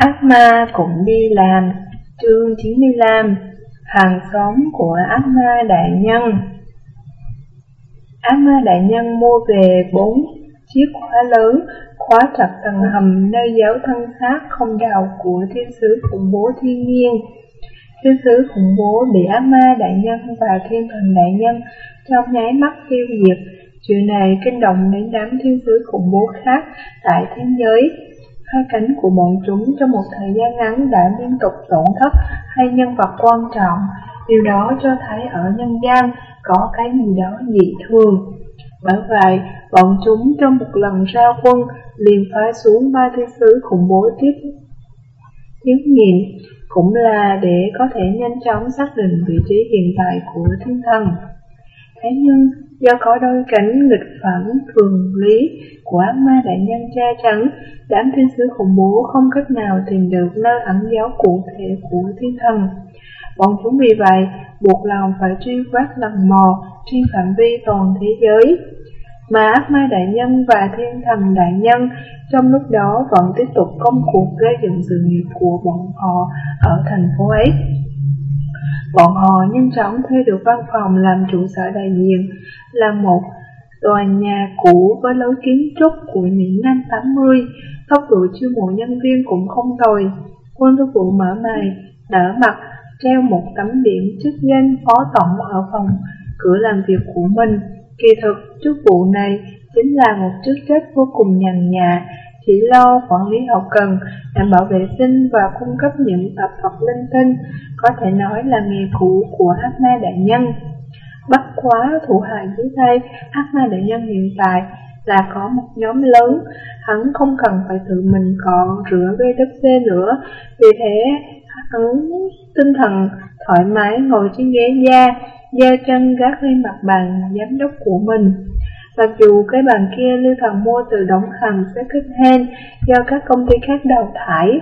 Ác ma cũng đi làm, chương 95, hàng xóm của ác ma đại nhân. Ác ma đại nhân mua về bốn chiếc khóa lớn, khóa chặt tầng hầm nơi giáo thân xác không đào của thiên sứ khủng bố thiên nhiên. Thiên sứ khủng bố bị ác ma đại nhân và thiên thần đại nhân trong nháy mắt tiêu diệt. Chuyện này kinh động đến đám thiên sứ khủng bố khác tại thế giới. Hai cánh của bọn chúng trong một thời gian ngắn đã liên tục tổn thất hai nhân vật quan trọng. Điều đó cho thấy ở nhân gian có cái gì đó dị thường. Bởi vậy, bọn chúng trong một lần ra quân liền phái xuống ba thiên sứ khủng bố tiếp Thiếu nghiệm cũng là để có thể nhanh chóng xác định vị trí hiện tại của thiên thần. Thế nhưng, do có đôi cánh nghịch phản thường lý của ác ma đại nhân cha trắng, đám thiên sứ khủng bố không cách nào tìm được nơi ẩn giáo cụ thể của thiên thần. Bọn chúng vì vậy buộc lòng phải truy quét lần mò trên phạm vi toàn thế giới. Mà ác ma đại nhân và thiên thần đại nhân trong lúc đó vẫn tiếp tục công cuộc gây dựng sự nghiệp của bọn họ ở thành phố ấy. Bọn họ nhanh chóng thuê được văn phòng làm trụ sở đại diện là một tòa nhà cũ với lối kiến trúc của những năm 80, tốc độ chiêu mộ nhân viên cũng không tồi. Quân tư vụ mở mày, đỡ mặt, treo một tấm biển chức danh phó tổng ở phòng cửa làm việc của mình. Kỳ thực, chức vụ này chính là một chức trách vô cùng nhàn nhã, chỉ lo quản lý hậu cần, đảm bảo vệ sinh và cung cấp những tập vật linh tinh, có thể nói là nghề cũ của Hắc ma đại nhân. Bất quá thủ hạ dưới tay Hắc ma đại nhân hiện tại là có một nhóm lớn, hắn không cần phải tự mình còn rửa gây đất xe nữa, vì thế hắn tinh thần thoải mái ngồi trên ghế da, da chân gác lên mặt bàn giám đốc của mình. Mặc dù cái bàn kia Lưu Thần mua từ đóng hầm kết hen do các công ty khác đào thải.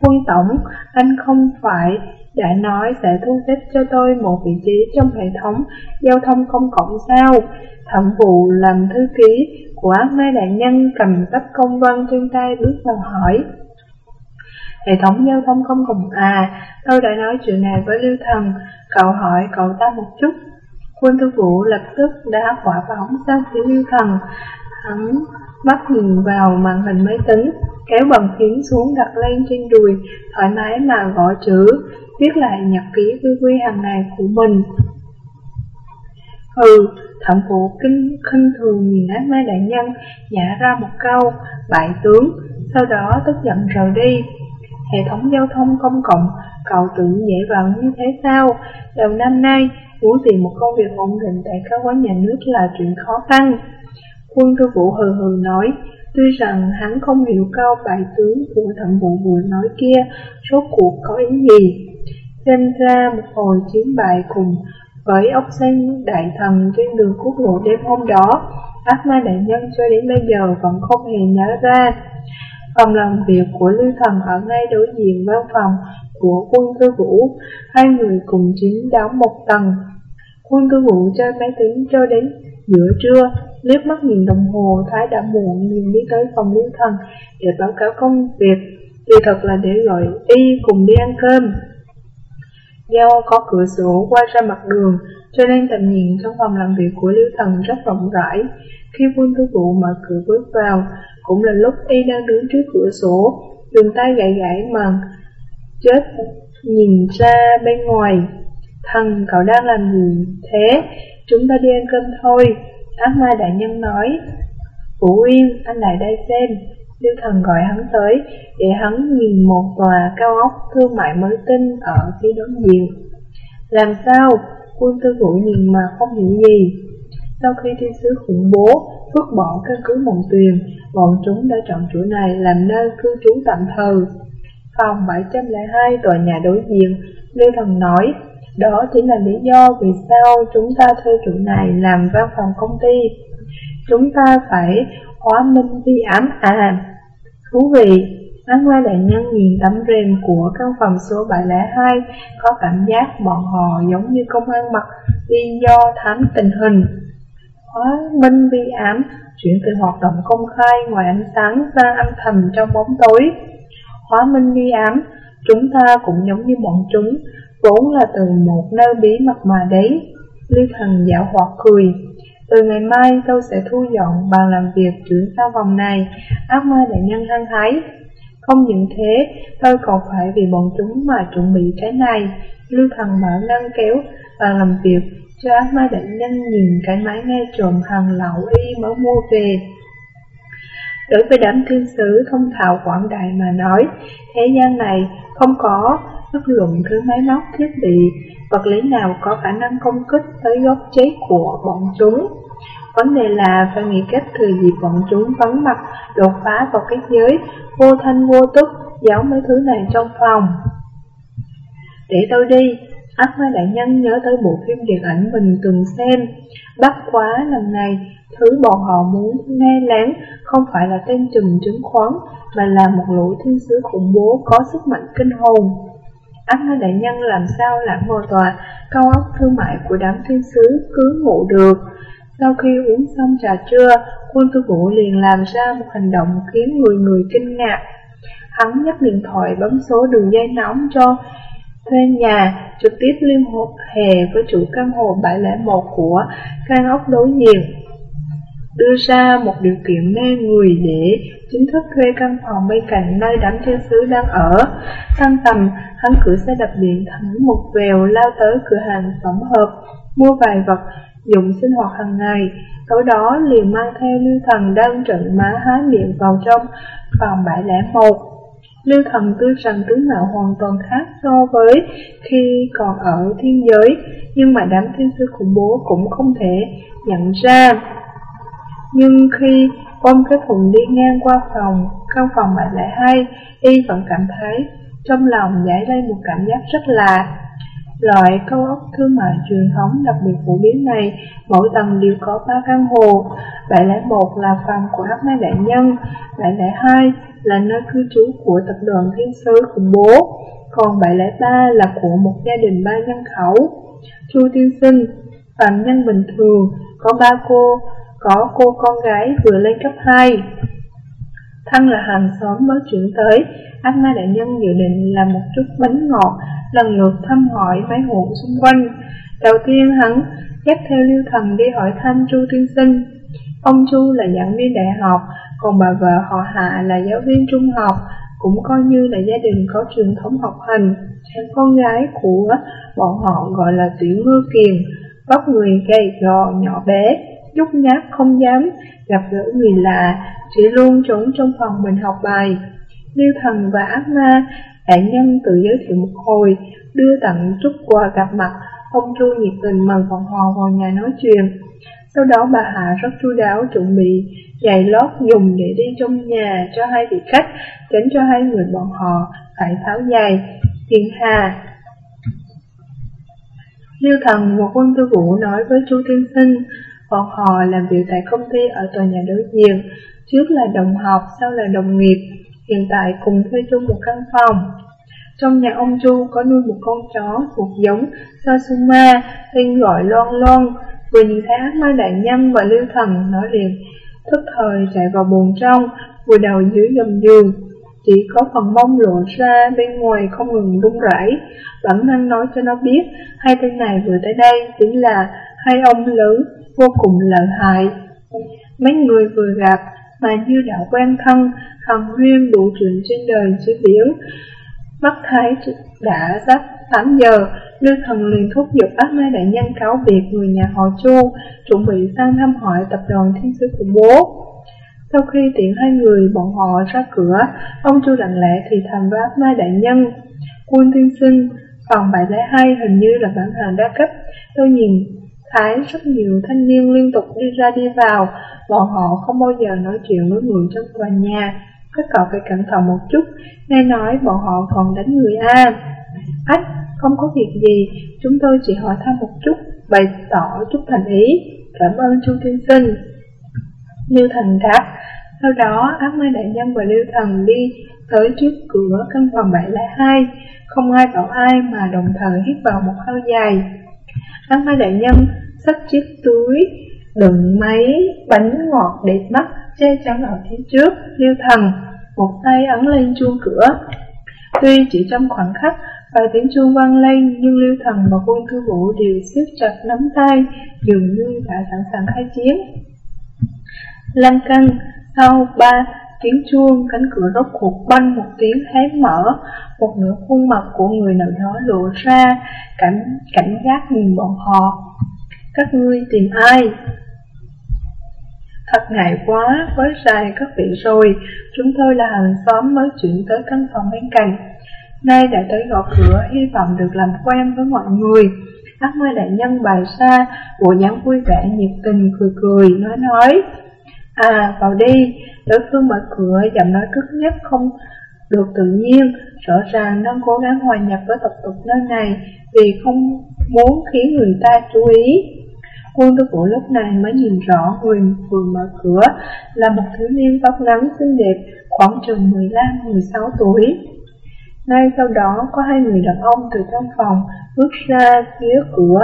Quân tổng, anh không phải đã nói sẽ thu xếp cho tôi một vị trí trong hệ thống giao thông công cộng sao? Thẩm vụ làm thư ký của ác ma đại nhân cầm tách công văn trên tay bước vào hỏi. Hệ thống giao thông công cộng à, tôi đã nói chuyện này với Lưu Thần, cậu hỏi cậu ta một chút. Quân thư vũ lập tức đã quả bóng sang phía Lưu Thần, hắn mắt nhìn vào màn hình máy tính, kéo bằng phím xuống đặt lên trên đùi, thoải mái mà gõ chữ, viết lại nhật ký quy quy hàng ngày của mình. Hừ, thẩm phụ kinh khinh thường nhìn ác ma đại nhân, nhả ra một câu, bại tướng, sau đó tức giận rời đi. Hệ thống giao thông công cộng, cậu tự dễ vào như thế sao? Đầu năm nay, muốn tìm một công việc ổn định tại các quán nhà nước là chuyện khó khăn. Quân tư vũ hừ hừ nói, tuy rằng hắn không hiểu câu bài tướng của thẩm vụ vừa nói kia, số cuộc có ý gì. Xem ra một hồi chiến bại cùng với ốc xanh đại thần trên đường quốc lộ đêm hôm đó, ác ma đại nhân cho đến bây giờ vẫn không hề nhớ ra. Phòng làm việc của Lưu Thần ở ngay đối diện văn phòng của quân tư vũ, hai người cùng chiếm đáo một tầng. Quân tư vũ chơi máy tính cho đến giữa trưa, liếc mắt nhìn đồng hồ, thái đã muộn liền đi tới phòng Lưu Thần để báo cáo công việc, kỳ thật là để gọi y cùng đi ăn cơm. Do có cửa sổ qua ra mặt đường, cho nên tầm nhìn trong phòng làm việc của Lưu Thần rất rộng rãi. Khi quân tư vụ mở cửa bước vào, cũng là lúc y đang đứng trước cửa sổ, dùng tay gãy gãy màn, chết nhìn ra bên ngoài. Thần, cậu đang làm gì thế? Chúng ta đi ăn cơm thôi. Ác ma đại nhân nói. Vũ Uyên, anh lại đây xem. Lưu thần gọi hắn tới, để hắn nhìn một tòa cao ốc thương mại mới tinh ở phía đối diện. Làm sao? Quân tư vũ nhìn mà không hiểu gì. Sau khi thiên sứ khủng bố vứt bỏ căn cứ mộng tuyền, bọn chúng đã chọn chỗ này làm nơi cư trú tạm thời. Phòng 702 tòa nhà đối diện, Lưu Thần nói, đó chính là lý do vì sao chúng ta thuê trụ này làm văn phòng công ty. Chúng ta phải hóa minh vi ám à. à thú vị, Áng qua đại nhân nhìn tấm rèm của căn phòng số 702 có cảm giác bọn họ giống như công an mặt đi do thám tình hình. Hóa minh vi ám chuyển từ hoạt động công khai ngoài ánh sáng sang âm thầm trong bóng tối hóa minh đi ám, chúng ta cũng giống như bọn chúng, vốn là từ một nơi bí mật mà đấy. Lưu thần dạo hoạt cười. Từ ngày mai tôi sẽ thu dọn bàn làm việc chuyển sang phòng này, ác ma đại nhân hăng hái. Không những thế, tôi còn phải vì bọn chúng mà chuẩn bị cái này. Lưu thần mở ngăn kéo và làm việc cho ác ma đại nhân nhìn cái máy nghe trộm hàng lậu y mới mua về. Đối với đám thiên sứ thông thạo quảng đại mà nói, thế gian này không có bất luận thứ máy móc thiết bị, vật lý nào có khả năng công kích tới gốc chế của bọn chúng. Vấn đề là phải nghĩ cách thừa dịp bọn chúng vắng mặt, đột phá vào cái giới, vô thanh vô tức, giấu mấy thứ này trong phòng. Để tôi đi, ác ma đại nhân nhớ tới bộ phim điện ảnh mình từng xem. Bắt quá lần này, thứ bọn họ muốn nghe lén không phải là tên trùm chứng khoán, mà là một lũ thiên sứ khủng bố có sức mạnh kinh hồn. anh hai đại nhân làm sao lãng ngồi tòa, cao óc thương mại của đám thiên sứ cứ ngủ được. Sau khi uống xong trà trưa, quân tư vũ liền làm ra một hành động khiến người người kinh ngạc. Hắn nhấc điện thoại bấm số đường dây nóng cho thuê nhà, trực tiếp liên hệ với chủ căn hộ 701 của căn ốc đối diện. Đưa ra một điều kiện mê người để chính thức thuê căn phòng bên cạnh nơi đám thiên sứ đang ở. Thăng tầm, hắn cử xe đạp điện thẳng một vèo lao tới cửa hàng tổng hợp, mua vài vật dụng sinh hoạt hàng ngày. Tối đó liền mang theo lưu thần đang trận má há miệng vào trong phòng 701. Lưu thần tư rằng tướng mạo hoàn toàn khác so với khi còn ở thiên giới, nhưng mà đám thiên sư khủng bố cũng không thể nhận ra. Nhưng khi ôm cái thùng đi ngang qua phòng, căn phòng 702, y vẫn cảm thấy trong lòng giải lên một cảm giác rất lạ. Loại câu ốc thương mại truyền thống đặc biệt phổ biến này, mỗi tầng đều có 3 căn hộ. 701 là phòng của Hắc Mai Đại Nhân, 702 là nơi cư trú của tập đoàn Thiên Sứ khủng bố, còn 703 là của một gia đình ba nhân khẩu. Chu Tiên Sinh, phạm nhân bình thường, có ba cô, có cô con gái vừa lên cấp 2. Thăng là hàng xóm mới chuyển tới, anh Ma Đại Nhân dự định làm một chút bánh ngọt, lần lượt thăm hỏi mấy hộ xung quanh. Đầu tiên hắn dắt theo Lưu Thần đi hỏi thăm Chu Tiên Sinh. Ông Chu là giảng viên đại học, còn bà vợ họ Hạ là giáo viên trung học, cũng coi như là gia đình có truyền thống học hành. Con gái của bọn họ gọi là Tiểu Ngư Kiền, vóc người gầy gò nhỏ bé, nhút nhát không dám gặp gỡ người lạ, chỉ luôn trốn trong phòng mình học bài. Lưu thần và ác ma, đại nhân tự giới thiệu một hồi, đưa tặng chút quà gặp mặt, ông Chu nhiệt tình mời bọn họ vào nhà nói chuyện. Sau đó bà Hạ rất chu đáo chuẩn bị giày lót dùng để đi trong nhà cho hai vị khách, tránh cho hai người bọn họ phải tháo giày. Thiên Hà Lưu thần và quân tư vũ nói với chu Thiên sinh, bọn họ làm việc tại công ty ở tòa nhà đối diện, trước là đồng học, sau là đồng nghiệp, hiện tại cùng thuê chung một căn phòng. Trong nhà ông Chu có nuôi một con chó thuộc giống Sasuma, tên gọi Loan Loan, vừa nhìn thấy ác ma đại nhân và lưu thần nói liền, thức thời chạy vào buồng trong, vừa đầu dưới gầm giường. Chỉ có phần mông lộ ra bên ngoài không ngừng rung rẩy, bản năng nói cho nó biết hai tên này vừa tới đây chính là hai ông lớn vô cùng lợi hại. Mấy người vừa gặp mà như đã quen thân, hằng huyên đủ chuyện trên đời dưới biển. Mắt thấy đã sắp 8 giờ, Lưu Thần liền thúc giục ác ma đại nhân cáo biệt người nhà họ Chu, chuẩn bị sang thăm hỏi tập đoàn thiên sứ khủng bố. Sau khi tiện hai người bọn họ ra cửa, ông Chu lặng lẽ thì thầm với ác ma đại nhân. Quân tiên sinh, phòng 702 hình như là bản hàng đa cấp, tôi nhìn thái rất nhiều thanh niên liên tục đi ra đi vào, bọn họ không bao giờ nói chuyện với người trong tòa nhà. Các cậu phải cẩn thận một chút, nghe nói bọn họ còn đánh người A. Ách, không có việc gì, chúng tôi chỉ hỏi thăm một chút, bày tỏ chút thành ý, cảm ơn Chu Tiên Sinh. Lưu Thần đáp, sau đó ác mê đại nhân và Lưu Thần đi tới trước cửa căn phòng 702, không ai bảo ai mà đồng thời hít vào một hơi dài. Ác mê đại nhân xách chiếc túi đựng mấy bánh ngọt để bắt che chắn ở phía trước, Lưu Thần một tay ấn lên chuông cửa. Tuy chỉ trong khoảng khắc, vài tiếng chuông vang lên, nhưng Lưu Thần và quân thư vũ đều siết chặt nắm tay, dường như đã sẵn sàng khai chiến. Lăng căng, sau ba tiếng chuông, cánh cửa rốt cuộc banh một tiếng hé mở, một nửa khuôn mặt của người nào đó lộ ra, cảnh, cảnh giác nhìn bọn họ. Các ngươi tìm ai? Thật ngại quá, với dài các vị rồi, chúng tôi là hàng xóm mới chuyển tới căn phòng bên cạnh. Nay đã tới gõ cửa, hy vọng được làm quen với mọi người. Ác ngươi đại nhân bài xa, bộ dáng vui vẻ, nhiệt tình, cười cười, nói nói. À, vào đi, đối phương mở cửa, giọng nói cất nhất không được tự nhiên, rõ ràng đang cố gắng hòa nhập với tập tục nơi này vì không muốn khiến người ta chú ý. Quân tư vũ lúc này mới nhìn rõ người vừa mở cửa là một thiếu niên tóc ngắn xinh đẹp khoảng chừng 15-16 tuổi. Ngay sau đó có hai người đàn ông từ trong phòng bước ra phía cửa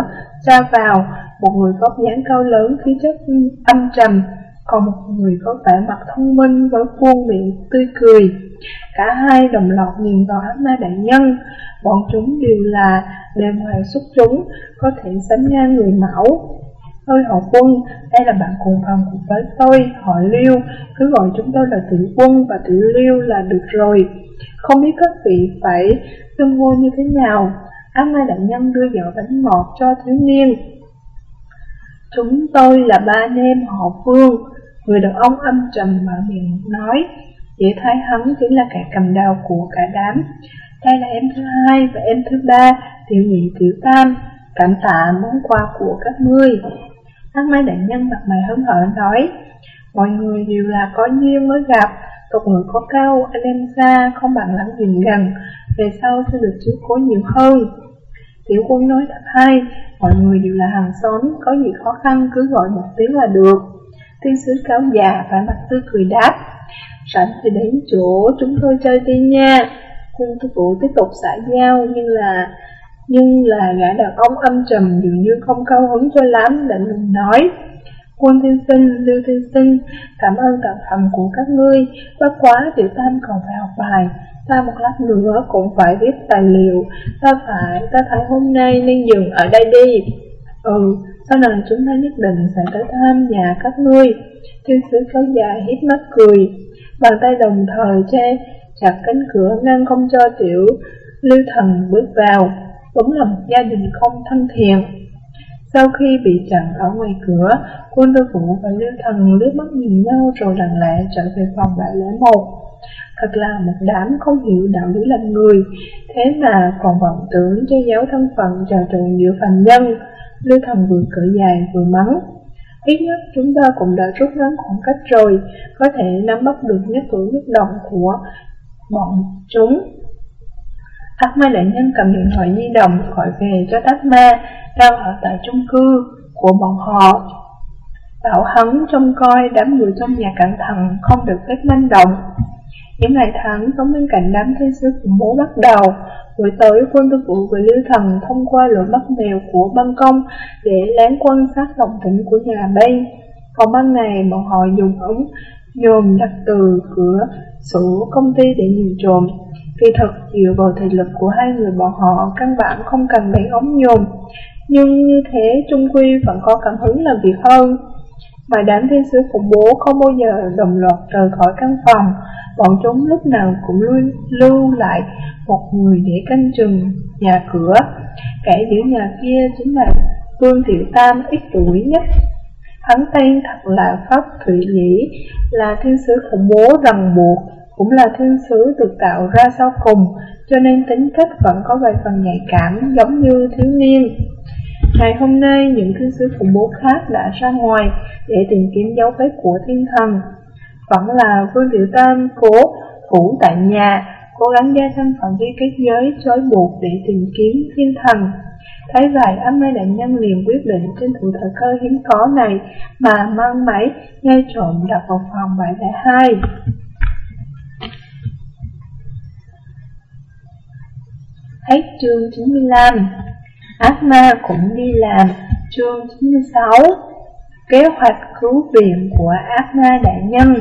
ra vào, một người có dáng cao lớn khí chất âm trầm, còn một người có vẻ mặt thông minh với khuôn miệng tươi cười. Cả hai đồng loạt nhìn vào ám ma đại nhân, bọn chúng đều là bề ngoài xuất chúng, có thể sánh ngang người mẫu. Ơi họ quân, đây là bạn cùng phòng của với tôi, họ Liêu, cứ gọi chúng tôi là tiểu quân và tiểu Liêu là được rồi. Không biết các vị phải xưng hô như thế nào. Ác mai đại nhân đưa giỏ bánh ngọt cho thiếu niên. Chúng tôi là ba anh em họ Phương, người đàn ông âm trầm mở miệng nói. Dễ thấy hắn chính là kẻ cầm đầu của cả đám. Đây là em thứ hai và em thứ ba, tiểu nhị tiểu tam. Cảm tạ món quà của các ngươi. Hát máy đại nhân mặt mày hớn hở nói, mọi người đều là có duyên mới gặp, tục người có câu anh em xa, không bằng lắm nhìn gần, về sau sẽ được chiếu cố nhiều hơn. Tiểu quân nói thật hay, mọi người đều là hàng xóm, có gì khó khăn cứ gọi một tiếng là được. Tiên sứ cáo già và mặt tươi cười đáp, sẵn thì đến chỗ chúng tôi chơi đi nha. Quân tư vụ tiếp tục xã giao nhưng là nhưng là gã đàn ông âm trầm dường như không cao hứng cho lắm, lạnh lùng nói. Quân thiên sinh, lưu thiên sinh, cảm ơn tặng phẩm của các ngươi, bất quá tiểu tam còn phải học bài, ta một lát nữa cũng phải viết tài liệu, ta phải, ta thấy hôm nay nên dừng ở đây đi. Ừ, sau này chúng ta nhất định sẽ tới thăm nhà các ngươi. Thiên sứ kéo dài hít mắt cười, bàn tay đồng thời che chặt cánh cửa ngăn không cho tiểu lưu thần bước vào đúng là một gia đình không thân thiện. Sau khi bị chặn ở ngoài cửa, quân tư vũ và lưu thần lướt mắt nhìn nhau rồi lặng lẽ trở về phòng đại lễ một. Thật là một đám không hiểu đạo lý làm người, thế mà còn vọng tưởng che giấu thân phận trò trộn giữa phàm nhân. Lưu thần vừa cởi dài vừa mắng. Ít nhất chúng ta cũng đã rút ngắn khoảng cách rồi, có thể nắm bắt được nhất cử nhất động của bọn chúng. Ác ma đại nhân cầm điện thoại di động gọi về cho Tát ma đang ở tại chung cư của bọn họ. Bảo hắn trông coi đám người trong nhà cẩn thận không được phép manh động. Những ngày tháng sống bên cạnh đám thiên sứ khủng bố bắt đầu, buổi tối quân tư vụ và lưu thần thông qua lỗ mắt mèo của ban công để lén quan sát động tĩnh của nhà bên. Còn ban ngày bọn họ dùng ống nhồm đặt từ cửa sổ công ty để nhìn trộm. Kỳ thật, dựa vào thể lực của hai người bọn họ căn bản không cần đến ống nhôm, nhưng như thế Trung Quy vẫn có cảm hứng làm việc hơn. Mà đám thiên sứ khủng bố không bao giờ đồng loạt rời khỏi căn phòng, bọn chúng lúc nào cũng lưu, lưu lại một người để canh chừng nhà cửa. Kẻ giữ nhà kia chính là Vương Tiểu Tam ít tuổi nhất. Hắn tên thật là Pháp Thụy Nhĩ, là thiên sứ khủng bố ràng buộc, cũng là thiên sứ được tạo ra sau cùng, cho nên tính cách vẫn có vài phần nhạy cảm giống như thiếu niên. Ngày hôm nay, những thiên sứ khủng bố khác đã ra ngoài để tìm kiếm dấu vết của thiên thần. Vẫn là Vương Tiểu Tam cố phủ tại nhà, cố gắng gia tăng phạm vi kết giới trói buộc để tìm kiếm thiên thần. Thấy vậy, ám mê đại nhân liền quyết định trên thủ thời cơ hiếm có này mà mang máy ngay trộm đặt vào phòng 702. Hết chương 95 Ác ma cũng đi làm. Chương 96 Kế hoạch cứu viện của ác ma đại nhân.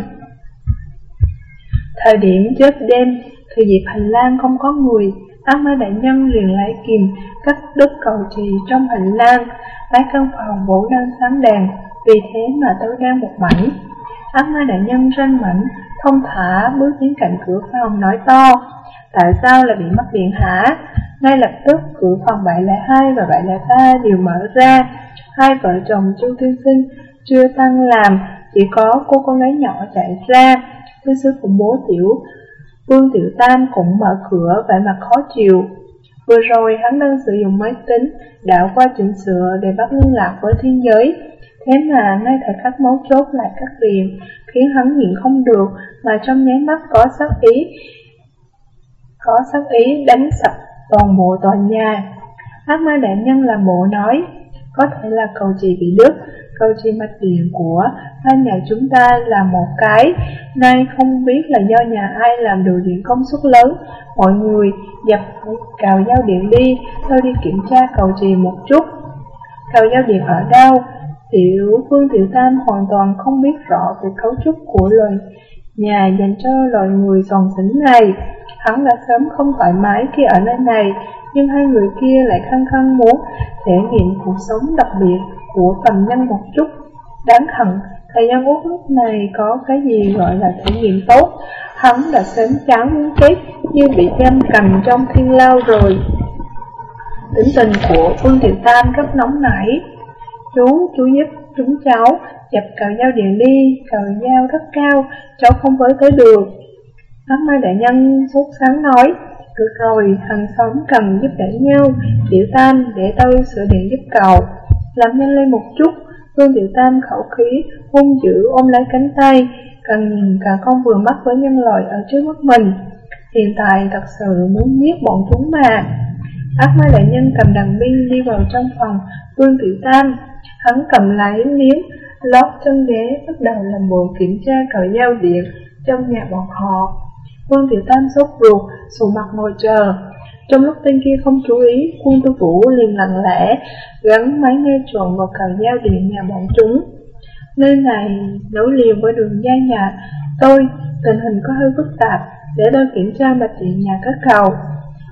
Thời điểm chớp đêm, thời dịp hành lang không có người, ác ma đại nhân liền lấy kìm, cắt đứt cầu trì trong hành lang, mấy căn phòng vũ đang sáng đèn, vì thế mà tôi đang một mảnh. Ác ma đại nhân ranh mảnh, thông thả bước đến cạnh cửa phòng nói to, tại sao lại bị mất điện hả? Ngay lập tức cửa phòng 702 và 703 đều mở ra, hai vợ chồng Chu Tiên Sinh chưa tăng làm, chỉ có cô con gái nhỏ chạy ra, thư sư khủng bố tiểu Vương Tiểu Tam cũng mở cửa vẻ mặt khó chịu. Vừa rồi hắn đang sử dụng máy tính, đảo qua chỉnh sửa để bắt liên lạc với thiên giới. Thế mà ngay thời khắc mấu chốt lại cắt điện, khiến hắn nhịn không được mà trong nháy mắt có sắc ý, có sắc ý đánh sập toàn bộ tòa nhà. Ác ma đại nhân làm bộ nói, có thể là cầu trì bị đứt, cầu trì mạch điện của hai nhà chúng ta là một cái, nay không biết là do nhà ai làm đồ điện công suất lớn, mọi người dập cào giao điện đi, tôi đi kiểm tra cầu trì một chút. Cào giao điện ở đâu? Tiểu Phương Tiểu Tam hoàn toàn không biết rõ về cấu trúc của loài nhà dành cho loài người giòn tỉnh này. Hắn đã sớm không thoải mái khi ở nơi này, nhưng hai người kia lại khăng khăng muốn thể nghiệm cuộc sống đặc biệt của phạm nhân một chút. Đáng hận, thời gian út lúc này có cái gì gọi là thể nghiệm tốt, hắn đã sớm chán muốn chết như bị giam cầm trong thiên lao rồi. Tính tình của Phương Tiểu Tam rất nóng nảy. Chú, chú giúp chúng cháu chập cầu dao điện đi, cầu dao rất cao, cháu không với tới được. Ác mai đại nhân sốt sáng nói, được rồi, hàng xóm cần giúp đỡ nhau, tiểu tam để tôi sửa điện giúp cậu. Làm nhanh lên một chút, Vương Tiểu Tam khẩu khí, hung dữ ôm lấy cánh tay, cần nhìn cả con vừa mắt với nhân loại ở trước mắt mình. Hiện tại thật sự muốn giết bọn chúng mà. Ác ma đại nhân cầm đằng binh đi vào trong phòng Vương Tiểu Tam. Hắn cầm lấy miếng lót chân ghế, bắt đầu làm bộ kiểm tra cầu giao điện trong nhà bọn họ. quân Tiểu Tam sốt ruột, sụ mặt ngồi chờ. Trong lúc tên kia không chú ý, quân tư vũ liền lặng lẽ gắn máy nghe trộn vào cầu giao điện nhà bọn chúng. Nơi này nối liền với đường dây nhà tôi, tình hình có hơi phức tạp, để tôi kiểm tra mạch điện nhà các cầu.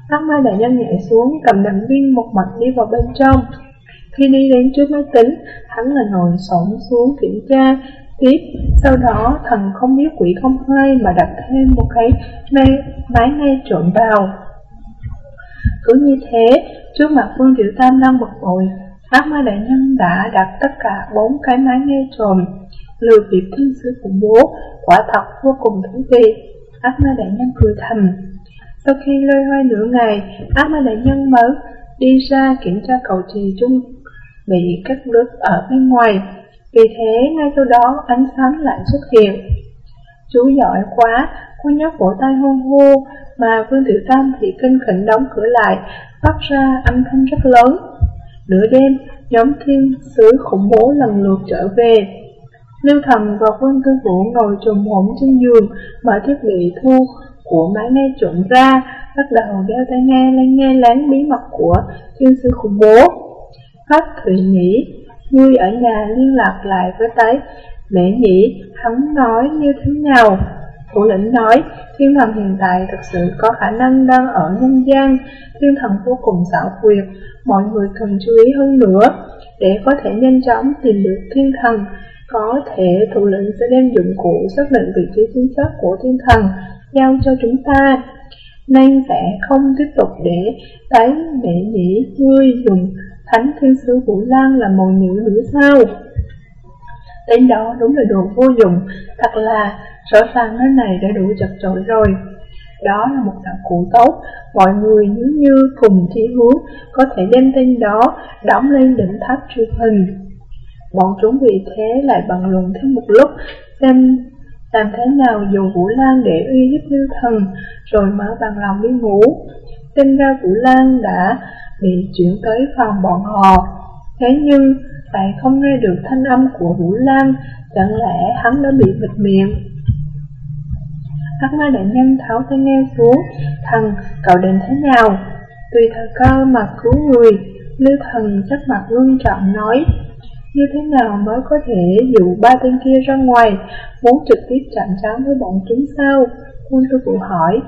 Tắc mai đại nhân nhảy xuống, cầm đạn viên một mặt đi vào bên trong. Khi đi đến trước máy tính, hắn là ngồi sổng xuống kiểm tra tiếp. Sau đó, thần không biết quỷ không hay mà đặt thêm một cái máy, máy nghe trộn vào. Cứ như thế, trước mặt Vương Tiểu Tam đang bực bội, ác ma đại nhân đã đặt tất cả bốn cái máy nghe trộm. Lừa việc thiên sư khủng bố, quả thật vô cùng thú vị. Ác ma đại nhân cười thầm. Sau khi lôi hoay nửa ngày, ác ma đại nhân mới đi ra kiểm tra cầu trì trung bị cắt đứt ở bên ngoài. Vì thế, ngay sau đó ánh sáng lại xuất hiện. Chú giỏi quá, cô nhóc vỗ tay hôn hô, mà Vương Tiểu Tam thì kinh khỉnh đóng cửa lại, phát ra âm thanh rất lớn. Nửa đêm, nhóm thiên sứ khủng bố lần lượt trở về. Lưu Thần và Vương Tư Vũ ngồi trùm hổm trên giường, mở thiết bị thu của máy nghe trộn ra, bắt đầu đeo tai nghe lên nghe lén bí mật của thiên sư khủng bố. Pháp Thụy nghĩ, ngươi ở nhà liên lạc lại với tái mẹ nhỉ, hắn nói như thế nào? Thủ lĩnh nói, thiên thần hiện tại thực sự có khả năng đang ở nhân gian, thiên thần vô cùng xảo quyệt, mọi người cần chú ý hơn nữa, để có thể nhanh chóng tìm được thiên thần. Có thể thủ lĩnh sẽ đem dụng cụ xác định vị trí chính xác của thiên thần, giao cho chúng ta, nên sẽ không tiếp tục để tái mẹ nhĩ ngươi dùng thánh thiên sứ Vũ Lan là mồi nhữ nữa sao? Đến đó đúng là đồ vô dụng, thật là rõ ràng nơi này đã đủ chật chội rồi. Đó là một đạo cụ tốt, mọi người nếu như cùng chí hướng có thể đem tên đó đóng lên đỉnh tháp truyền hình. Bọn chúng vì thế lại bằng luận thêm một lúc, xem làm thế nào dùng Vũ Lan để uy hiếp Lưu Thần, rồi mở bằng lòng đi ngủ. tên ra Vũ Lan đã bị chuyển tới phòng bọn họ, thế nhưng lại không nghe được thanh âm của Vũ Lan, chẳng lẽ hắn đã bị bịt miệng. Hắc ma đại nhân tháo tay nghe xuống, thần, cậu định thế nào? Tùy thời cơ mà cứu người, Lưu thần sắc mặt ngưng trọng nói, như thế nào mới có thể dụ ba tên kia ra ngoài, muốn trực tiếp chạm trán với bọn chúng sao? Quân tư phụ hỏi,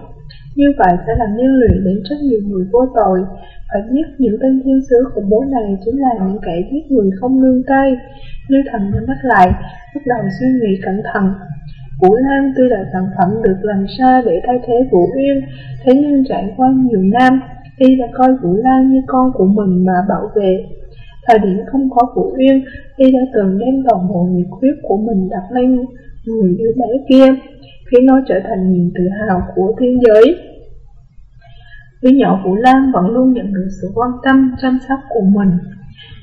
như vậy sẽ làm liên lụy đến rất nhiều người vô tội. Phải biết những tên thiên sứ khủng bố này chính là những kẻ giết người không nương tay. Lưu thần nhắm mắt lại, bắt đầu suy nghĩ cẩn thận. Vũ Lan tuy là sản phẩm được làm ra để thay thế Vũ Uyên, thế nhưng trải qua nhiều năm, y đã coi Vũ Lan như con của mình mà bảo vệ. Thời điểm không có Vũ Uyên, y đã từng đem toàn bộ nhiệt huyết của mình đặt lên người đứa bé kia, khiến nó trở thành niềm tự hào của thiên giới. Đứa nhỏ Vũ Lan vẫn luôn nhận được sự quan tâm, chăm sóc của mình.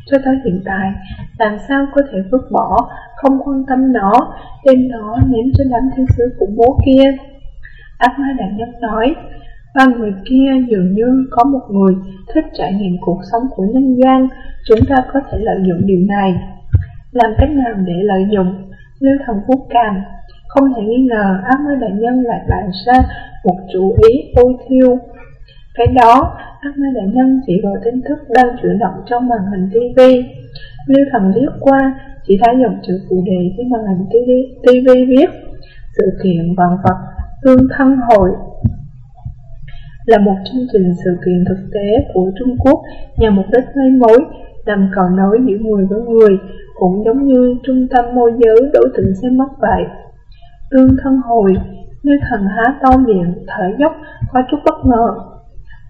Cho tới hiện tại, làm sao có thể vứt bỏ, không quan tâm nó, đem nó ném cho đám thiên sứ của bố kia. Ác ma đại nhân nói, ba người kia dường như có một người thích trải nghiệm cuộc sống của nhân gian, chúng ta có thể lợi dụng điều này. Làm cách nào để lợi dụng? Lưu thần phúc càm, không thể nghi ngờ ác ma đại nhân lại bàn ra một chủ ý ôi thiêu cái đó, ác ma đại nhân chỉ vào tin tức đang chuyển động trong màn hình TV. Lưu thần liếc qua, chỉ thấy dòng chữ phụ đề trên màn hình TV, TV viết Sự kiện vạn vật tương thân hội là một chương trình sự kiện thực tế của Trung Quốc nhằm mục đích lấy mối, làm cầu nối giữa người với người, cũng giống như trung tâm môi giới đối tượng sẽ mất vậy. Tương thân hồi, như thần há to miệng, thở dốc, có chút bất ngờ.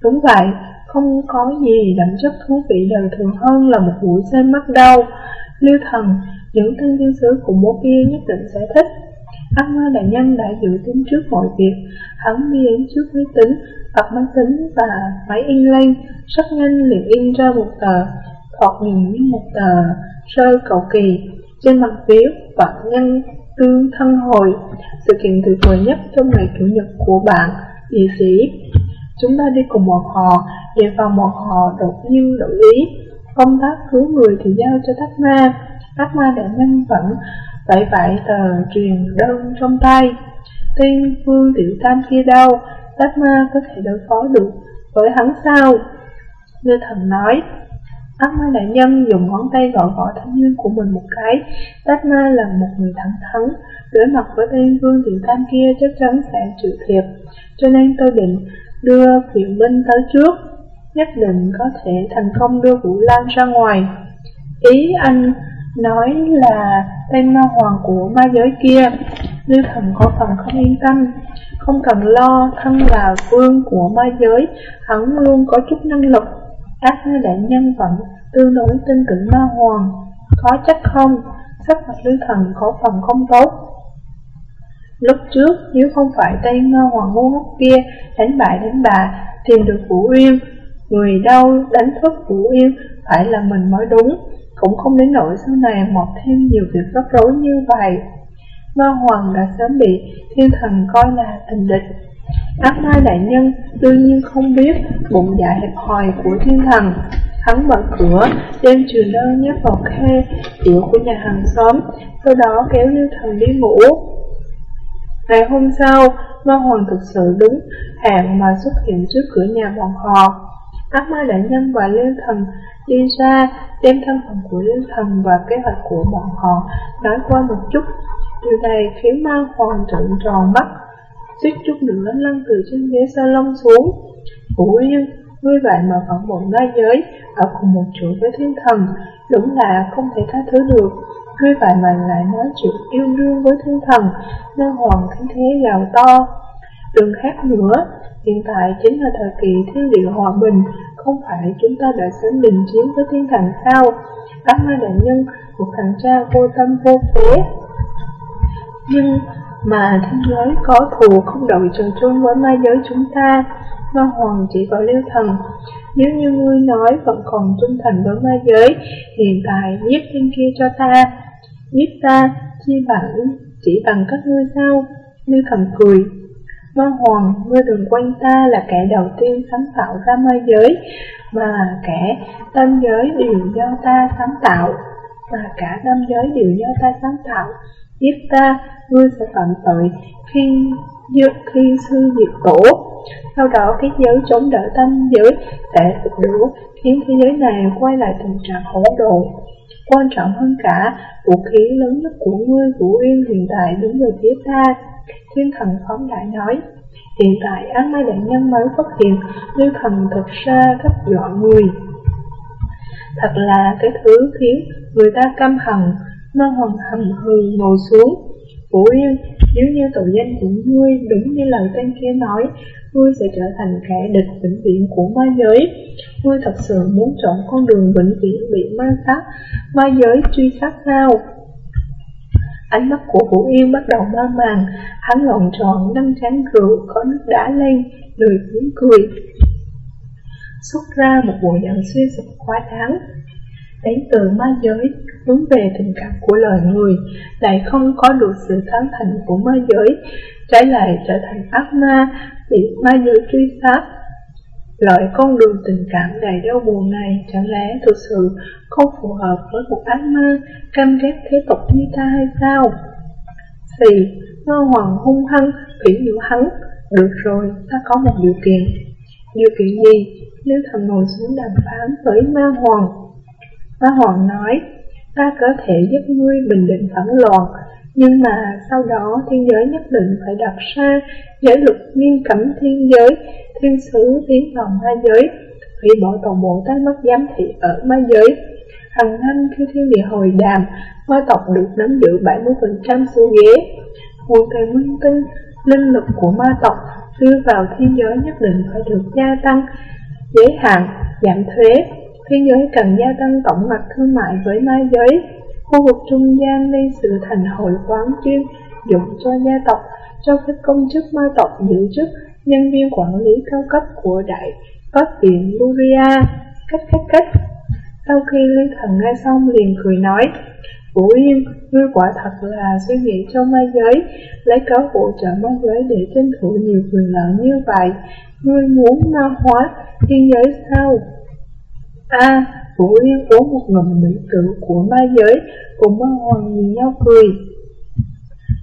Đúng vậy, không có gì đậm chất thú vị đời thường hơn là một buổi xem mắt đâu. Lưu thần, những tên thiên sứ của bố kia nhất định sẽ thích. Anh ma đại nhân đã dự tính trước mọi việc, hắn đi đến trước máy tính, bật máy tính và máy in lên, rất nhanh liền in ra một tờ, thoạt nhìn như một tờ rơi cầu kỳ. Trên mặt phiếu, bạn nhân tương thân hồi, sự kiện tuyệt vời nhất trong ngày chủ nhật của bạn, địa sĩ Chúng ta đi cùng một họ, về phòng một họ đột nhiên đổi ý. Công tác cứu người thì giao cho Thác Ma. Thác Ma đại nhân vẫn vậy vậy tờ truyền đơn trong tay. Tiên vương tiểu tam kia đâu, Thác Ma có thể đối phó được với hắn sao? Như thần nói, Ác ma đại nhân dùng ngón tay gõ gõ thanh niên của mình một cái. Tát ma là một người thẳng thắn, đối mặt với tên vương tiểu tam kia chắc chắn sẽ chịu thiệt. Cho nên tôi định đưa viện binh tới trước, nhất định có thể thành công đưa Vũ Lan ra ngoài. Ý anh nói là tên ma hoàng của ma giới kia, Lưu thần có phần không yên tâm, không cần lo thân là vương của ma giới, hắn luôn có chút năng lực. Các nơi đại nhân vẫn tương đối tin tưởng ma hoàng, có chắc không? Sắc mặt Lưu thần có phần không tốt. Lúc trước, nếu không phải tay ngơ hoàng ngu ngốc kia đánh bại đánh bà, tìm được Vũ Yên, người đâu đánh thức Vũ Yên phải là mình mới đúng, cũng không đến nỗi sau này mọc thêm nhiều việc rắc rối như vậy. Ma Hoàng đã sớm bị thiên thần coi là tình địch. Ác mai đại nhân đương nhiên không biết bụng dạ hẹp hòi của thiên thần. Hắn mở cửa, đem truyền đơn nhét vào khe tiểu của nhà hàng xóm, sau đó kéo Lưu Thần đi ngủ. Ngày hôm sau, Ma Hoàng thực sự đúng hẹn mà xuất hiện trước cửa nhà bọn họ. Ác ma đại nhân và Liên Thần đi ra, đem thân phận của Liên Thần và kế hoạch của bọn họ nói qua một chút. Điều này khiến Ma Hoàng trợn tròn mắt, suýt chút nữa lăn từ trên ghế salon xuống. Vũ Yên, ngươi vậy mà phản bội ma giới, ở cùng một chỗ với thiên thần, đúng là không thể tha thứ được. Ngươi vài mình lại nói chuyện yêu đương với thiên thần, nên hoàng thiên thế gào to. Đừng khác nữa, hiện tại chính là thời kỳ thiên địa hòa bình, không phải chúng ta đã sớm đình chiến với thiên thần sao? các ma đại nhân, một thằng cha vô tâm vô phế. Nhưng mà thiên giới có thù không đội trời chung với ma giới chúng ta, ma hoàng chỉ có liêu thần. Nếu như ngươi nói vẫn còn trung thành với ma giới, hiện tại giết tên kia cho ta, giết ta, chi bằng, chỉ bằng các ngươi sao? Như cầm cười. Ma Hoàng, ngươi đừng quanh ta là kẻ đầu tiên sáng tạo ra ma giới, mà kẻ tam giới đều do ta sáng tạo, mà cả tam giới đều do ta sáng tạo. Giết ta, ngươi sẽ phạm tội khi khi sư diệt tổ. Sau đó cái giới chống đỡ tâm giới sẽ sụp đổ, khiến thế giới này quay lại tình trạng hỗn độn. Quan trọng hơn cả, vũ khí lớn nhất của ngươi Vũ yên hiện tại đứng về phía ta. Thiên thần phóng đại nói, Hiện tại ác ma đại nhân mới phát hiện Lưu thần thật ra rất dọa người Thật là cái thứ khiến người ta căm hận Mang hoàng hầm hừ ngồi xuống Vũ Yên, nếu như tội danh của ngươi đúng như lời tên kia nói, Ngươi sẽ trở thành kẻ địch vĩnh viễn của ma giới. Ngươi thật sự muốn chọn con đường vĩnh viễn bị ma sát, Ma giới truy sát sao? Ánh mắt của Vũ Yên bắt đầu mơ màng, Hắn lộn tròn năm chén rượu có nước đá lên, Lười tiếng cười. Xuất ra một bộ dạng suy sụp quá đáng. Đến từ ma giới hướng về tình cảm của loài người Lại không có được sự tán thành của ma giới Trái lại trở thành ác ma Bị ma giới truy sát Loại con đường tình cảm đầy đau buồn này chẳng lẽ thực sự không phù hợp với một ác ma cam ghét thế tục như ta hay sao? thì Ngô Hoàng hung hăng, phỉ nhiễu hắn. Được rồi, ta có một điều kiện. Điều kiện gì? Nếu thần ngồi xuống đàm phán với Ma Hoàng. Ma Hoàng nói, ta có thể giúp ngươi bình định phản loạn, nhưng mà sau đó thiên giới nhất định phải đặt ra giới luật nghiêm cấm thiên giới, thiên sứ tiến vào ma giới, hủy bỏ toàn bộ các mắt giám thị ở ma giới. Hằng năm khi thiên địa hồi đàm, ma tộc được nắm giữ 70% số ghế. Nguồn tài nguyên tinh, linh lực của ma tộc đưa vào thiên giới nhất định phải được gia tăng, giới hạn, giảm thuế thế giới cần gia tăng tổng mặt thương mại với ma giới. Khu vực trung gian nên sự thành hội quán chuyên dụng cho gia tộc, cho phép công chức ma tộc giữ chức nhân viên quản lý cao cấp của đại pháp viện Luria. Cách cách cách. Sau khi Lý Thần nghe xong liền cười nói, Vũ Yên, ngươi quả thật là suy nghĩ cho ma giới, lấy cớ hỗ trợ ma giới để tranh thủ nhiều quyền lợi như vậy. Ngươi muốn ma hóa thiên giới sao? A, à, Vũ Yên uống một ngụm mỹ tử của ma giới, cùng ma hoàng nhìn nhau cười.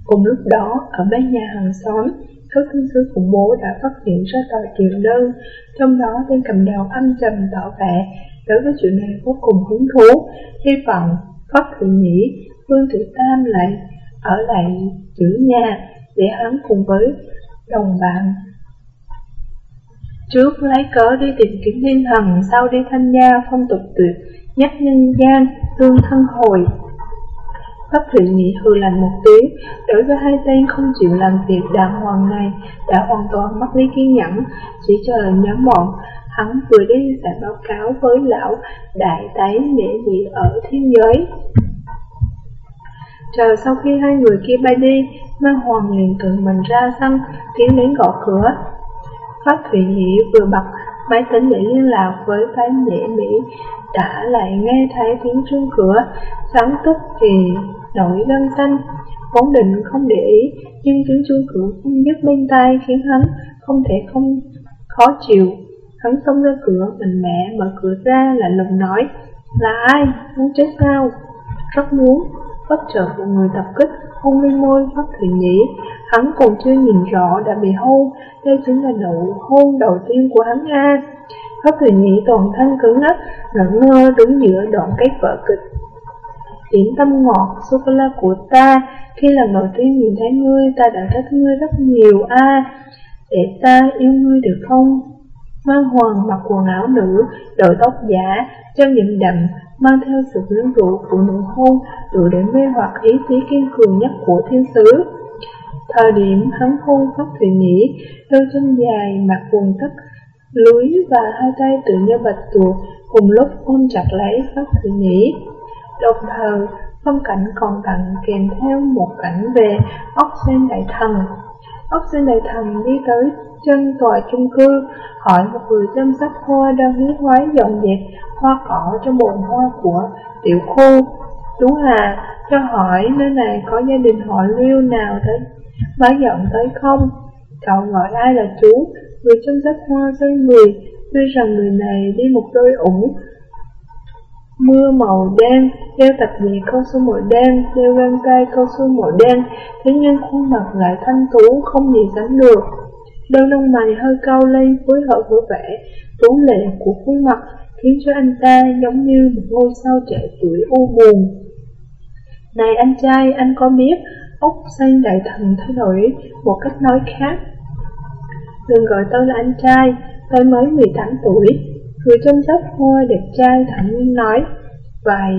Cùng lúc đó, ở bên nhà hàng xóm, các thương sư khủng bố đã phát hiện ra tờ triệu đơn, trong đó tên cầm đầu âm trầm tỏ vẻ đối với chuyện này vô cùng hứng thú, hy vọng Pháp Thị Nhĩ, Vương Thị Tam lại ở lại giữ nhà để hắn cùng với đồng bạn Trước lấy cớ đi tìm kiếm thiên thần, sau đi thanh gia phong tục tuyệt, nhắc nhân gian, tương thân hồi. Pháp Thụy Nhị hư lành một tiếng, đối với hai tên không chịu làm việc đàng hoàng này, đã hoàn toàn mất lý kiên nhẫn, chỉ chờ nhóm bọn. Hắn vừa đi sẽ báo cáo với lão đại tái nghệ dị ở thiên giới. Chờ sau khi hai người kia bay đi, Mang Hoàng liền tự mình ra sân, tiến đến gõ cửa. Pháp Thụy Nhĩ vừa bật máy tính để liên lạc với phái nhẹ Mỹ, đã lại nghe thấy tiếng chuông cửa, sáng tức thì nổi gân xanh. Vốn định không để ý, nhưng tiếng chuông cửa không dứt bên tai khiến hắn không thể không khó chịu. Hắn xông ra cửa, mình mẹ mở cửa ra là lùng nói, là ai, muốn chết sao? Rất muốn, bất chợt một người tập kích hôn lên môi Pháp Thủy Nhĩ. Hắn còn chưa nhìn rõ đã bị hôn, đây chính là nụ hôn đầu tiên của hắn A. Hấp Thủy nhị toàn thân cứng ngắc, ngẩn ngơ đứng giữa đoạn kết vở kịch. Điểm tâm ngọt, sô-cô-la của ta, khi lần đầu tiên nhìn thấy ngươi, ta đã thích ngươi rất nhiều A. Để ta yêu ngươi được không? Mang hoàng mặc quần áo nữ, đội tóc giả, chân nhậm đậm, mang theo sự quyến rũ của nụ hôn đủ để mê hoặc ý chí kiên cường nhất của thiên sứ. Thời điểm hắn hôn Pháp Thủy Nhĩ, đôi chân dài mặc quần tất lưới và hai tay tự như bạch tuộc cùng lúc ôm chặt lấy Pháp Thủy Nhĩ. Đồng thời, phong cảnh còn tặng kèm theo một cảnh về ốc sen đại thần. Ốc sen đại thần đi tới chân tòa chung cư, hỏi một người chăm sóc hoa đang hí hoái dọn dẹp hoa cỏ trong bồn hoa của tiểu khu. Chú Hà cho hỏi nơi này có gia đình họ lưu nào tới Má giận tới không? Cậu gọi ai là chú? Người trong sóc hoa xoay người, tuy rằng người này đi một đôi ủng mưa màu đen, đeo tập nhị cao su màu đen, đeo găng tay cao su màu đen, thế nhưng khuôn mặt lại thanh tú không gì sánh được. Đôi lông mày hơi cao lên phối hợp với vẻ tú lệ của khuôn mặt khiến cho anh ta giống như một ngôi sao trẻ tuổi u buồn. Này anh trai, anh có biết ốc xanh đại thần thay đổi một cách nói khác. Đừng gọi tôi là anh trai, tôi mới 18 tuổi. Người trong dốc hoa đẹp trai thẳng nhiên nói. Vậy,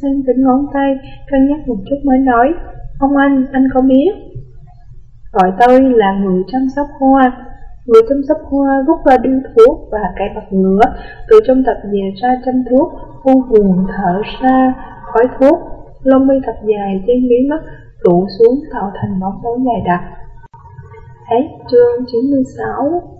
xin tính ngón tay, cân nhắc một chút mới nói. Ông anh, anh có biết. Gọi tôi là người chăm sóc hoa. Người chăm sóc hoa rút ra điếu thuốc và cài bật lửa, từ trong tập về ra chăm thuốc, u buồn thở ra, khói thuốc, lông mi thật dài trên mí mắt tụ xuống tạo thành bóng tối dài đặc. Hết chương 96